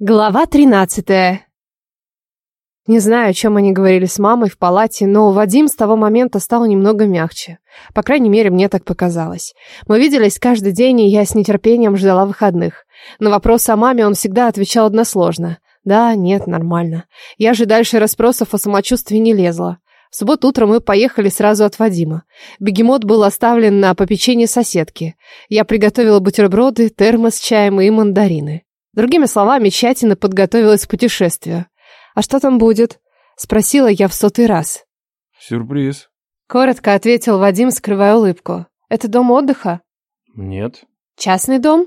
Глава 13. Не знаю, о чем они говорили с мамой в палате, но Вадим с того момента стал немного мягче. По крайней мере, мне так показалось. Мы виделись каждый день, и я с нетерпением ждала выходных. На вопрос о маме он всегда отвечал односложно. Да, нет, нормально. Я же дальше расспросов о самочувствии не лезла. В субботу утром мы поехали сразу от Вадима. Бегемот был оставлен на попечении соседки. Я приготовила бутерброды, термос с чаем и мандарины. Другими словами, тщательно подготовилась к путешествию. «А что там будет?» — спросила я в сотый раз. Сюрприз. Коротко ответил Вадим, скрывая улыбку. «Это дом отдыха? Нет. Частный дом?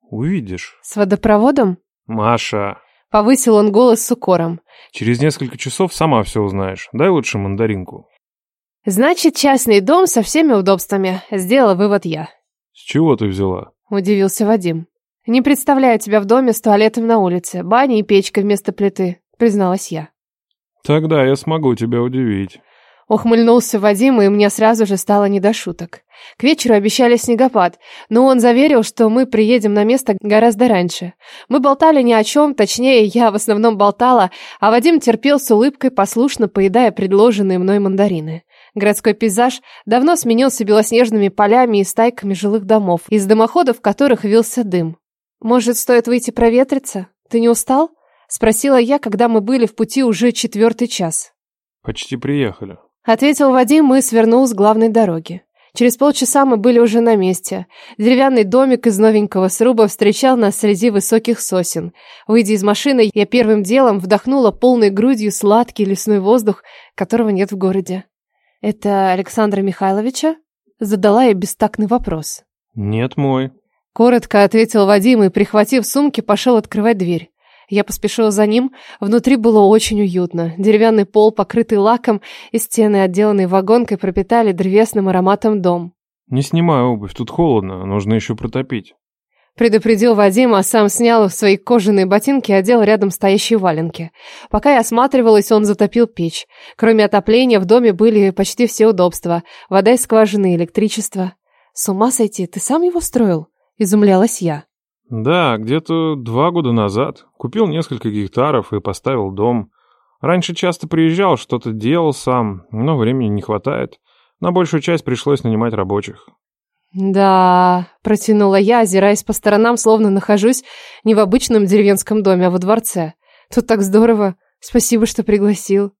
Увидишь. С водопроводом?» Маша, Повысил он голос с укором. через несколько часов сама все узнаешь. Дай лучше мандаринку. «Значит, частный дом со всеми удобствами», — сделала вывод я. С чего ты взяла? Удивился Вадим. «Не представляю тебя в доме с туалетом на улице, баней и печкой вместо плиты», — призналась я. Тогда я смогу тебя удивить. Ухмыльнулся Вадим, и мне сразу же стало не до шуток. К вечеру обещали снегопад, но он заверил, что мы приедем на место гораздо раньше. Мы болтали ни о чем, точнее, я в основном болтала, а Вадим терпел с улыбкой, послушно поедая предложенные мной мандарины. Городской пейзаж давно сменился белоснежными полями и стайками жилых домов, из дымоходов которых вился дым. «Может, стоит выйти проветриться? Ты не устал?» — спросила я, когда мы были в пути уже четвертый час. Почти приехали. Ответил Вадим и свернул с главной дороги. Через полчаса мы были уже на месте. Деревянный домик из новенького сруба встречал нас среди высоких сосен. Выйдя из машины, я первым делом вдохнула полной грудью сладкий лесной воздух, которого нет в городе. «Это Александра Михайловича?» Задала я бестактный вопрос. Нет, мой. Коротко ответил Вадим и, прихватив сумки, пошел открывать дверь. Я поспешила за ним. Внутри было очень уютно. Деревянный пол, покрытый лаком, и стены, отделанные вагонкой, пропитали древесным ароматом дом. Не снимай обувь, тут холодно, нужно еще протопить. Предупредил Вадим, а сам снял свои кожаные ботинки и одел рядом стоящие валенки. Пока я осматривалась, он затопил печь. Кроме отопления, в доме были почти все удобства. Вода из скважины, электричество. С ума сойти, ты сам его строил? Изумлялась я. Да, где-то два года назад. Купил несколько гектаров и поставил дом. Раньше часто приезжал, что-то делал сам, но времени не хватает. На большую часть пришлось нанимать рабочих. Да, протянула я, озираясь по сторонам, словно нахожусь не в обычном деревенском доме, а во дворце. Тут так здорово. Спасибо, что пригласил.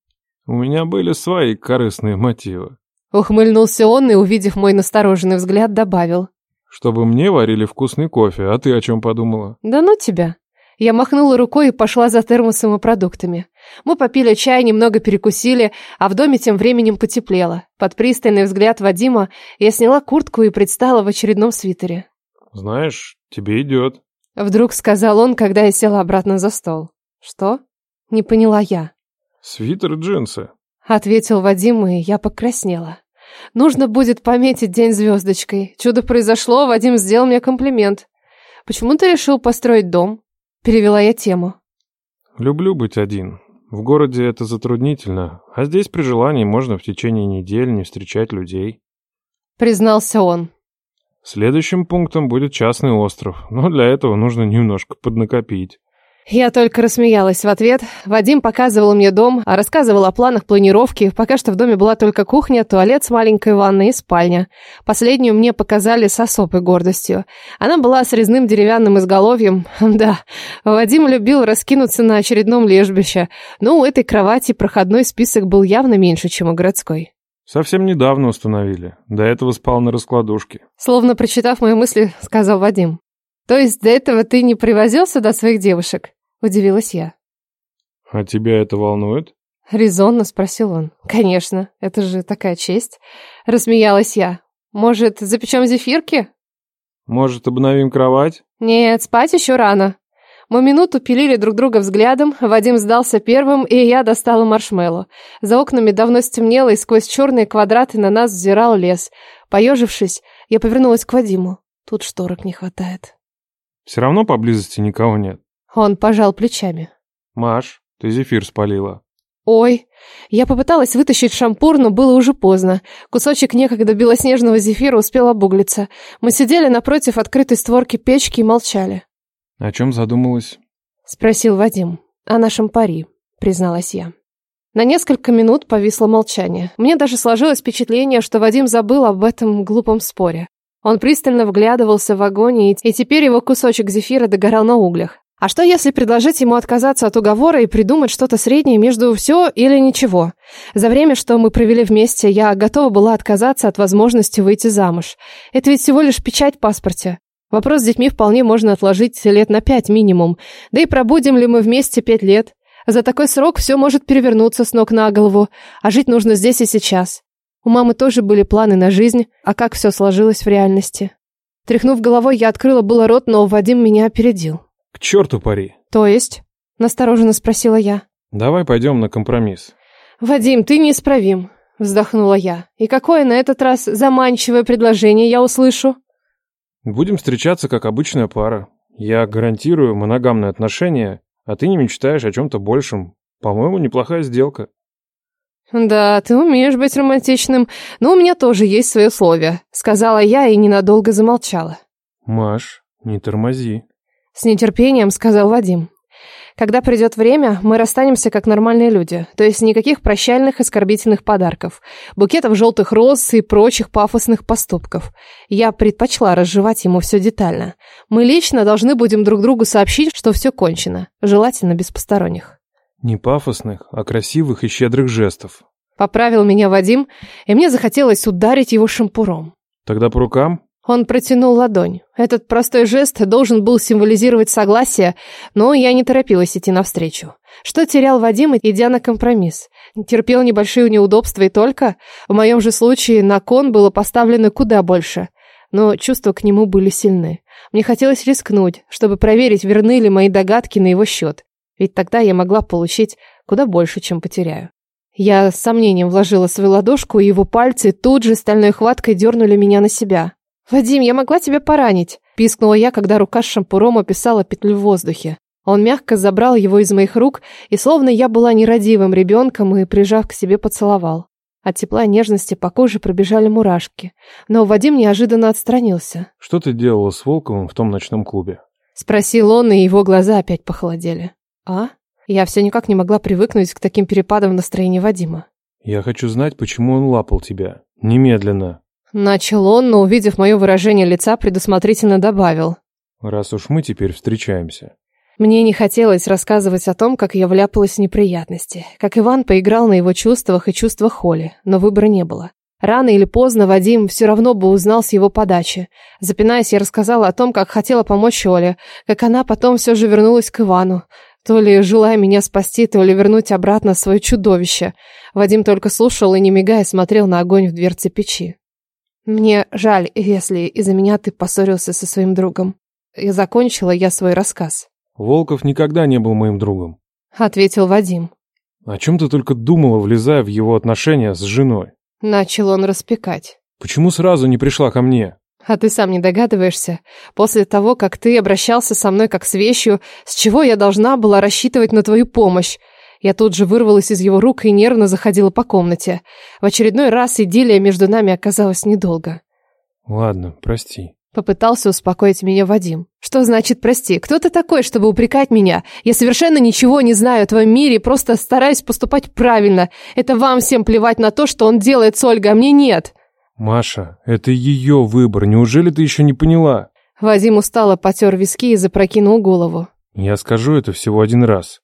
У меня были свои корыстные мотивы. Ухмыльнулся он и, увидев мой настороженный взгляд, добавил. Чтобы мне варили вкусный кофе, а ты о чем подумала? Да ну тебя. Я махнула рукой и пошла за термосом и продуктами. Мы попили чай, немного перекусили, а в доме тем временем потеплело. Под пристальный взгляд Вадима я сняла куртку и предстала в очередном свитере. Знаешь, тебе идет. Вдруг сказал он, когда я села обратно за стол. Что? Не поняла я. Свитер и джинсы. Ответил Вадим, и я покраснела. Нужно будет пометить день звездочкой. Чудо произошло, Вадим сделал мне комплимент. Почему ты решил построить дом? Перевела я тему. Люблю быть один. В городе это затруднительно, а здесь при желании можно в течение недели не встречать людей. Признался он. Следующим пунктом будет частный остров, но для этого нужно немножко поднакопить. Я только рассмеялась в ответ. Вадим показывал мне дом, а рассказывал о планах планировки. Пока что в доме была только кухня, туалет с маленькой ванной и спальня. Последнюю мне показали с особой гордостью. Она была с резным деревянным изголовьем. Да, Вадим любил раскинуться на очередном лежбище, но у этой кровати проходной список был явно меньше, чем у городской. Совсем недавно установили. До этого спал на раскладушке. Словно прочитав мои мысли, сказал Вадим. То есть до этого ты не привозил сюда своих девушек? Удивилась я. А тебя это волнует? Резонно спросил он. Конечно, это же такая честь. Рассмеялась я. Может, запечем зефирки? Может, обновим кровать? Нет, спать еще рано. Мы минуту пилили друг друга взглядом, Вадим сдался первым, и я достала маршмеллоу. За окнами давно стемнело, и сквозь черные квадраты на нас взирал лес. Поежившись, я повернулась к Вадиму. Тут шторок не хватает. Все равно поблизости никого нет. Он пожал плечами. Маш, ты зефир спалила. Ой, я попыталась вытащить шампур, но было уже поздно. Кусочек некогда белоснежного зефира успел обуглиться. Мы сидели напротив открытой створки печки и молчали. О чем задумалась? Спросил Вадим. О нашем пари, призналась я. На несколько минут повисло молчание. Мне даже сложилось впечатление, что Вадим забыл об этом глупом споре. Он пристально вглядывался в огонь, и теперь его кусочек зефира догорал на углях. А что если предложить ему отказаться от уговора и придумать что-то среднее между все или ничего? За время, что мы провели вместе, я готова была отказаться от возможности выйти замуж. Это ведь всего лишь печать в паспорте. Вопрос с детьми вполне можно отложить лет на пять минимум. Да и пробудем ли мы вместе пять лет? За такой срок все может перевернуться с ног на голову, а жить нужно здесь и сейчас. У мамы тоже были планы на жизнь, а как все сложилось в реальности? Тряхнув головой, я открыла было рот, но Вадим меня опередил. К черту пари. То есть? Настороженно спросила я. Давай пойдем на компромисс. Вадим, ты неисправим, вздохнула я. И какое на этот раз заманчивое предложение я услышу? Будем встречаться как обычная пара. Я гарантирую моногамные отношения, а ты не мечтаешь о чем-то большем. По-моему, неплохая сделка. «Да, ты умеешь быть романтичным, но у меня тоже есть свои условия», — сказала я и ненадолго замолчала. «Маш, не тормози», с нетерпением сказал Вадим. Когда придет время, мы расстанемся как нормальные люди. То есть никаких прощальных оскорбительных подарков, букетов желтых роз и прочих пафосных поступков. Я предпочла разжевать ему все детально. Мы лично должны будем друг другу сообщить, что все кончено. Желательно без посторонних. Не пафосных, а красивых и щедрых жестов. Поправил меня Вадим, и мне захотелось ударить его шампуром. Тогда по рукам? Он протянул ладонь. Этот простой жест должен был символизировать согласие, но я не торопилась идти навстречу. Что терял Вадим, идя на компромисс? Терпел небольшие неудобства и только. В моем же случае на кон было поставлено куда больше. Но чувства к нему были сильны. Мне хотелось рискнуть, чтобы проверить, верны ли мои догадки на его счет. Ведь тогда я могла получить куда больше, чем потеряю. Я с сомнением вложила свою ладошку, и его пальцы тут же стальной хваткой дернули меня на себя. «Вадим, я могла тебя поранить!» – пискнула я, когда рука с шампуром описала петлю в воздухе. Он мягко забрал его из моих рук, и словно я была нерадивым ребенком, и, прижав к себе, поцеловал. От тепла и нежности по коже пробежали мурашки. Но Вадим неожиданно отстранился. «Что ты делала с Волковым в том ночном клубе?» Спросил он, и его глаза опять похолодели. «А?» Я все никак не могла привыкнуть к таким перепадам в настроении Вадима. «Я хочу знать, почему он лапал тебя. Немедленно!» Начал он, но, увидев мое выражение лица, предусмотрительно добавил. «Раз уж мы теперь встречаемся». Мне не хотелось рассказывать о том, как я вляпалась в неприятности, как Иван поиграл на его чувствах и чувствах Холи, но выбора не было. Рано или поздно Вадим все равно бы узнал с его подачи. Запинаясь, я рассказала о том, как хотела помочь Оле, как она потом все же вернулась к Ивану, то ли желая меня спасти, то ли вернуть обратно свое чудовище. Вадим только слушал и, не мигая, смотрел на огонь в дверце печи. Мне жаль, если из-за меня ты поссорился со своим другом. И закончила я свой рассказ. Волков никогда не был моим другом. Ответил Вадим. О чем ты только думала, влезая в его отношения с женой? Начал он распекать. Почему сразу не пришла ко мне? А ты сам не догадываешься? После того, как ты обращался со мной как с вещью, с чего я должна была рассчитывать на твою помощь? Я тут же вырвалась из его рук и нервно заходила по комнате. В очередной раз идиллия между нами оказалась недолго. Ладно, прости. Попытался успокоить меня Вадим. Что значит прости? Кто ты такой, чтобы упрекать меня? Я совершенно ничего не знаю о твоем мире, просто стараюсь поступать правильно. Это вам всем плевать на то, что он делает с Ольгой, а мне нет. Маша, это ее выбор. Неужели ты еще не поняла? Вадим устало потер виски и запрокинул голову. Я скажу это всего один раз.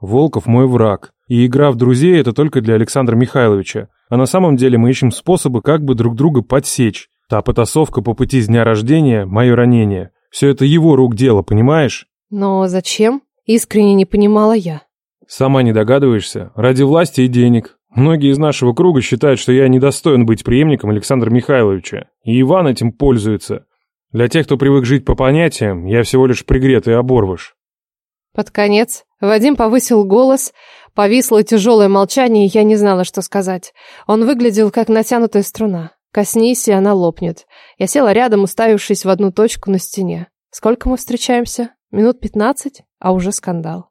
Волков мой враг. И игра в друзей это только для Александра Михайловича. А на самом деле мы ищем способы, как бы друг друга подсечь. Та потасовка по пути с дня рождения, мое ранение. Все это его рук дело, понимаешь? Но зачем? Искренне не понимала я. Сама не догадываешься. Ради власти и денег. Многие из нашего круга считают, что я недостоин быть преемником Александра Михайловича. И Иван этим пользуется. Для тех, кто привык жить по понятиям, я всего лишь пригретый оборвыш. Под конец Вадим повысил голос, повисло тяжелое молчание, и я не знала, что сказать. Он выглядел как натянутая струна. Коснись, и она лопнет. Я села рядом, уставившись в одну точку на стене. Сколько мы встречаемся? Минут пятнадцать? А уже скандал.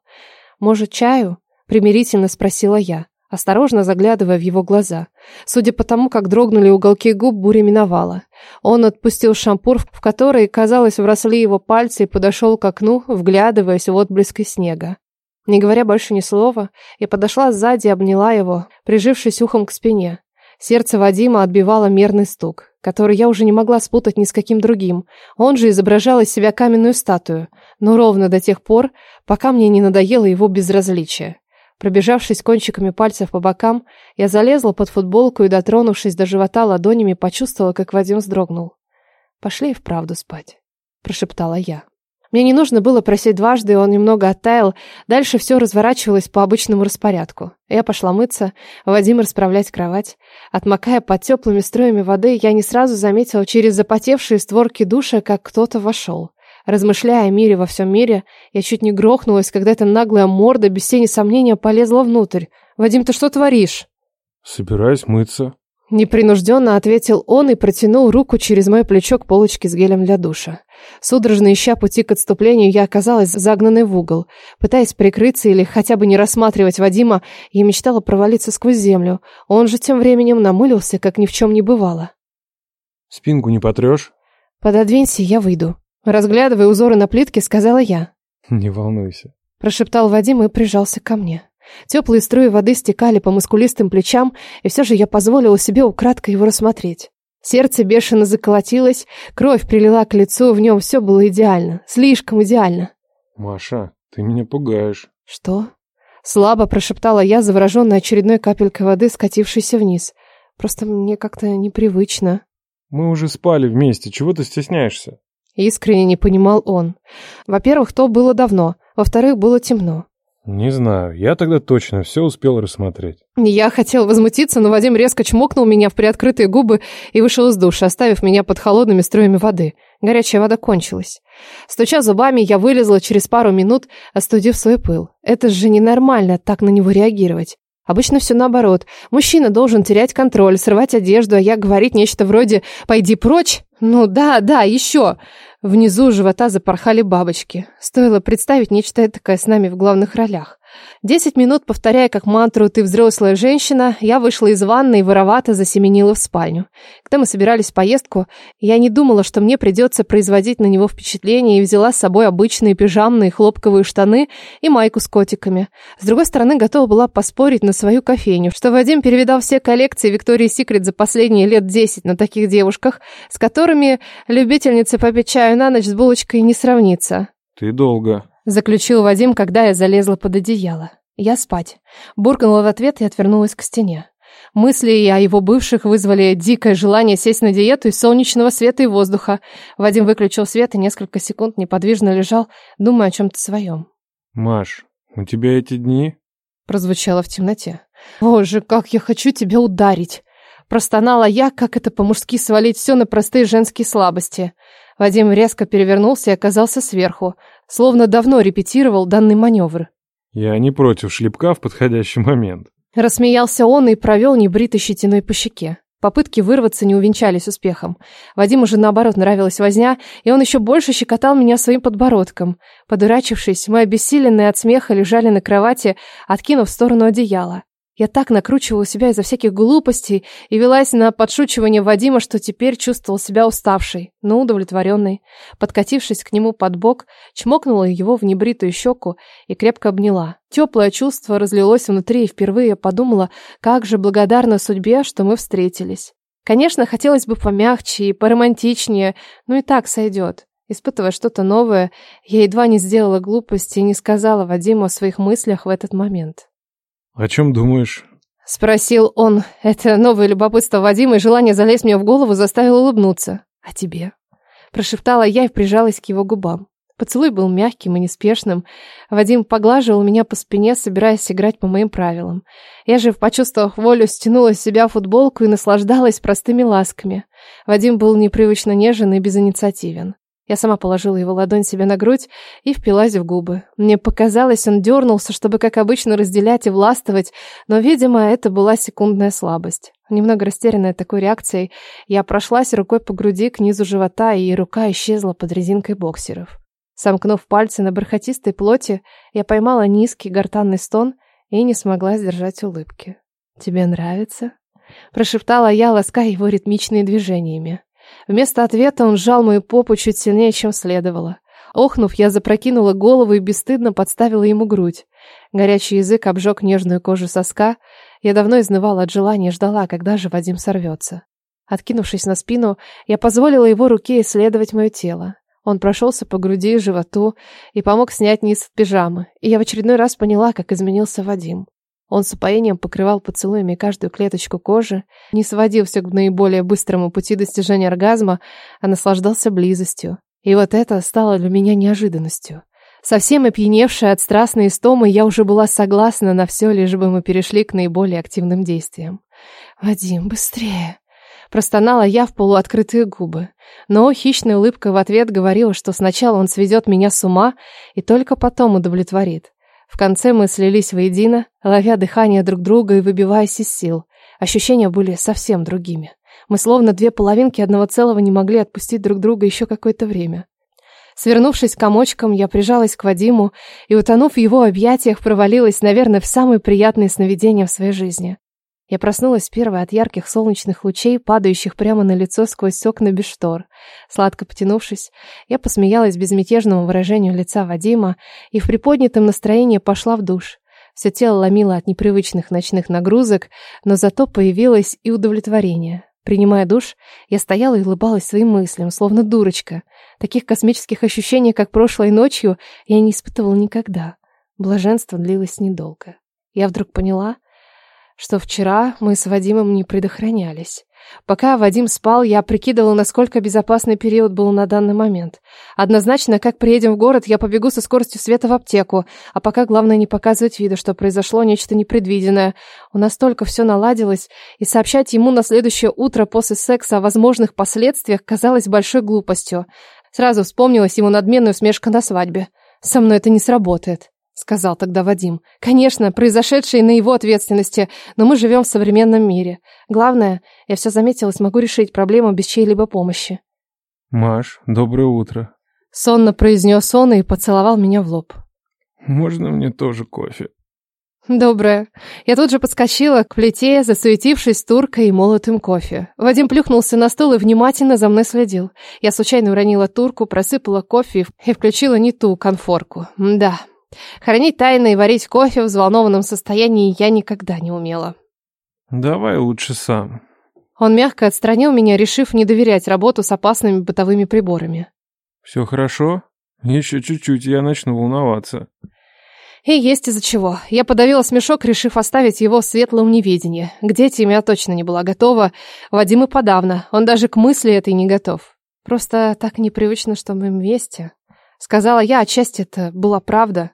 Может, чаю? Примирительно спросила я. Осторожно заглядывая в его глаза. Судя по тому, как дрогнули уголки губ, буря миновала. Он отпустил шампур, в который, казалось, вросли его пальцы, и подошел к окну, вглядываясь в отблески снега. Не говоря больше ни слова, я подошла сзади и обняла его, прижившись ухом к спине. Сердце Вадима отбивало мерный стук, который я уже не могла спутать ни с каким другим. Он же изображал из себя каменную статую, но ровно до тех пор, пока мне не надоело его безразличие. Пробежавшись кончиками пальцев по бокам, я залезла под футболку и, дотронувшись до живота ладонями, почувствовала, как Вадим вздрогнул. «Пошли и вправду спать», — прошептала я. Мне не нужно было просить дважды, он немного оттаял. Дальше все разворачивалось по обычному распорядку. Я пошла мыться, Вадим расправлять кровать. Отмокая под теплыми струями воды, я не сразу заметила через запотевшие створки душа, как кто-то вошел. Размышляя о мире во всем мире, я чуть не грохнулась, когда эта наглая морда без тени сомнения полезла внутрь. «Вадим, ты что творишь?» «Собираюсь мыться», Непринужденно ответил он и протянул руку через мое плечо к полочке с гелем для душа. Судорожно ища пути к отступлению, я оказалась загнанной в угол. Пытаясь прикрыться или хотя бы не рассматривать Вадима, я мечтала провалиться сквозь землю. Он же тем временем намылился, как ни в чем не бывало. «Спинку не потрешь?» «Пододвинься, я выйду». Разглядывая узоры на плитке, сказала я. «Не волнуйся», — прошептал Вадим и прижался ко мне. Теплые струи воды стекали по мускулистым плечам, и все же я позволила себе украдкой его рассмотреть. Сердце бешено заколотилось, кровь прилила к лицу, в нем все было идеально, слишком идеально. «Маша, ты меня пугаешь». «Что?» Слабо прошептала я, завороженная очередной капелькой воды, скатившейся вниз. Просто мне как-то непривычно. «Мы уже спали вместе, чего ты стесняешься?» Искренне не понимал он. Во-первых, то было давно, во-вторых, было темно. «Не знаю, я тогда точно все успел рассмотреть». Я хотел возмутиться, но Вадим резко чмокнул меня в приоткрытые губы и вышел из душа, оставив меня под холодными струями воды. Горячая вода кончилась. Стуча зубами, я вылезла через пару минут, остудив свой пыл. Это же ненормально так на него реагировать. Обычно все наоборот. Мужчина должен терять контроль, срывать одежду, а я говорить нечто вроде «пойди прочь». Ну да, да, еще. Внизу живота запорхали бабочки. Стоило представить нечто такое с нами в главных ролях. Десять минут, повторяя как мантру «ты взрослая женщина», я вышла из ванны и воровато засеменила в спальню. Когда мы собирались в поездку, я не думала, что мне придется производить на него впечатление и взяла с собой обычные пижамные хлопковые штаны и майку с котиками. С другой стороны, готова была поспорить на свою кофейню, что Вадим перевидал все коллекции Виктории Секрет за последние лет десять на таких девушках, с которыми любительницы попить чаю на ночь с булочкой не сравнится. «Ты долго», Заключил Вадим, когда я залезла под одеяло. Я спать. Буркнула в ответ и отвернулась к стене. Мысли о его бывших вызвали дикое желание сесть на диету из солнечного света и воздуха. Вадим выключил свет и несколько секунд неподвижно лежал, думая о чем-то своем. «Маш, у тебя эти дни?» Прозвучало в темноте. «Боже, как я хочу тебя ударить!» Простонала я, как это по-мужски свалить все на простые женские слабости. Вадим резко перевернулся и оказался сверху, словно давно репетировал данный маневр. «Я не против шлепка в подходящий момент». Рассмеялся он и провел небритой щетиной по щеке. Попытки вырваться не увенчались успехом. Вадиму же, наоборот, нравилась возня, и он еще больше щекотал меня своим подбородком. Подурачившись, мы обессиленные от смеха лежали на кровати, откинув в сторону одеяла. Я так накручивала себя из-за всяких глупостей и велась на подшучивание Вадима, что теперь чувствовал себя уставшей, но удовлетворенной. Подкатившись к нему под бок, чмокнула его в небритую щеку и крепко обняла. Теплое чувство разлилось внутри, и впервые я подумала, как же благодарна судьбе, что мы встретились. Конечно, хотелось бы помягче и поромантичнее, но и так сойдет. Испытывая что-то новое, я едва не сделала глупости и не сказала Вадиму о своих мыслях в этот момент. «О чем думаешь?» Спросил он. Это новое любопытство Вадима и желание залезть мне в голову заставило улыбнуться. «А тебе?» Прошептала я и прижалась к его губам. Поцелуй был мягким и неспешным. Вадим поглаживал меня по спине, собираясь играть по моим правилам. Я же, почувствовав волю, стянула с себя футболку и наслаждалась простыми ласками. Вадим был непривычно нежен и безинициативен. Я сама положила его ладонь себе на грудь и впилась в губы. Мне показалось, он дернулся, чтобы, как обычно, разделять и властвовать, но, видимо, это была секундная слабость. Немного растерянная такой реакцией, я прошлась рукой по груди к низу живота, и рука исчезла под резинкой боксеров. Сомкнув пальцы на бархатистой плоти, я поймала низкий гортанный стон и не смогла сдержать улыбки. «Тебе нравится?» Прошептала я, лаская его ритмичными движениями. Вместо ответа он сжал мою попу чуть сильнее, чем следовало. Охнув, я запрокинула голову и бесстыдно подставила ему грудь. Горячий язык обжег нежную кожу соска. Я давно изнывала от желания, ждала, когда же Вадим сорвется. Откинувшись на спину, я позволила его руке исследовать мое тело. Он прошелся по груди и животу и помог снять низ пижамы, и я в очередной раз поняла, как изменился Вадим. Он с упоением покрывал поцелуями каждую клеточку кожи, не сводился к наиболее быстрому пути достижения оргазма, а наслаждался близостью. И вот это стало для меня неожиданностью. Совсем опьяневшая от страстной истомы, я уже была согласна на все, лишь бы мы перешли к наиболее активным действиям. «Вадим, быстрее!» Простонала я в полуоткрытые губы. Но хищная улыбка в ответ говорила, что сначала он сведет меня с ума и только потом удовлетворит. В конце мы слились воедино, ловя дыхание друг друга и выбиваясь из сил. Ощущения были совсем другими. Мы словно две половинки одного целого не могли отпустить друг друга еще какое-то время. Свернувшись комочком, я прижалась к Вадиму и, утонув в его объятиях, провалилась, наверное, в самые приятные сновидения в своей жизни. Я проснулась первой от ярких солнечных лучей, падающих прямо на лицо сквозь окна без штор. Сладко потянувшись, я посмеялась безмятежному выражению лица Вадима и в приподнятом настроении пошла в душ. Все тело ломило от непривычных ночных нагрузок, но зато появилось и удовлетворение. Принимая душ, я стояла и улыбалась своим мыслям, словно дурочка. Таких космических ощущений, как прошлой ночью, я не испытывала никогда. Блаженство длилось недолго. Я вдруг поняла, что вчера мы с Вадимом не предохранялись. Пока Вадим спал, я прикидывала, насколько безопасный период был на данный момент. Однозначно, как приедем в город, я побегу со скоростью света в аптеку, а пока главное не показывать виду, что произошло нечто непредвиденное. У нас только все наладилось, и сообщать ему на следующее утро после секса о возможных последствиях казалось большой глупостью. Сразу вспомнилась ему надменная усмешка на свадьбе. Со мной это не сработает сказал тогда Вадим. Конечно, произошедшее на его ответственности, но мы живем в современном мире. Главное, я все заметила, смогу решить проблему без чьей-либо помощи. Маш, доброе утро. Сонно произнес он и поцеловал меня в лоб. Можно мне тоже кофе? Доброе. Я тут же подскочила к плите, засуетившись туркой и молотым кофе. Вадим плюхнулся на стол и внимательно за мной следил. Я случайно уронила турку, просыпала кофе и включила не ту конфорку. Да, Хранить тайны и варить кофе в взволнованном состоянии я никогда не умела. Давай лучше сам. Он мягко отстранил меня, решив не доверять работу с опасными бытовыми приборами. Все хорошо? Еще чуть-чуть, я начну волноваться. И есть из-за чего. Я подавила смешок, решив оставить его в светлом неведении. К детям я точно не была готова. Вадим и подавно. Он даже к мысли этой не готов. Просто так непривычно, что мы вместе. Сказала я, отчасти это была правда.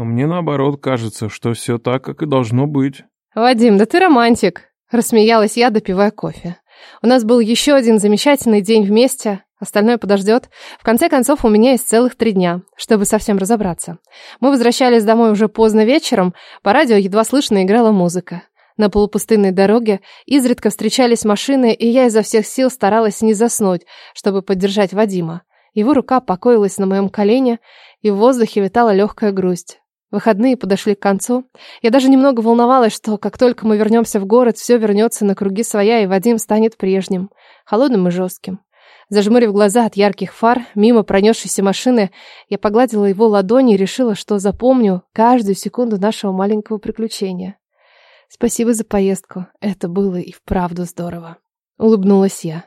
А мне наоборот кажется, что все так, как и должно быть. Вадим, да ты романтик, рассмеялась я, допивая кофе. У нас был еще один замечательный день вместе, остальное подождет. В конце концов, у меня есть целых три дня, чтобы совсем разобраться. Мы возвращались домой уже поздно вечером, по радио едва слышно играла музыка. На полупустынной дороге изредка встречались машины, и я изо всех сил старалась не заснуть, чтобы поддержать Вадима. Его рука покоилась на моем колене, и в воздухе витала легкая грусть. Выходные подошли к концу. Я даже немного волновалась, что как только мы вернемся в город, все вернется на круги своя, и Вадим станет прежним, холодным и жестким. Зажмурив глаза от ярких фар, мимо пронесшейся машины, я погладила его ладони и решила, что запомню каждую секунду нашего маленького приключения. Спасибо за поездку. Это было и вправду здорово. Улыбнулась я.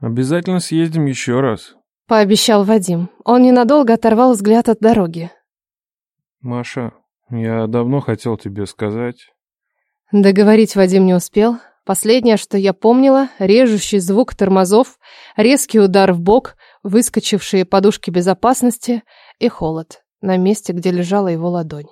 Обязательно съездим еще раз. Пообещал Вадим. Он ненадолго оторвал взгляд от дороги. Маша, я давно хотел тебе сказать. Договорить Вадим не успел. Последнее, что я помнила, режущий звук тормозов, резкий удар в бок, выскочившие подушки безопасности и холод на месте, где лежала его ладонь.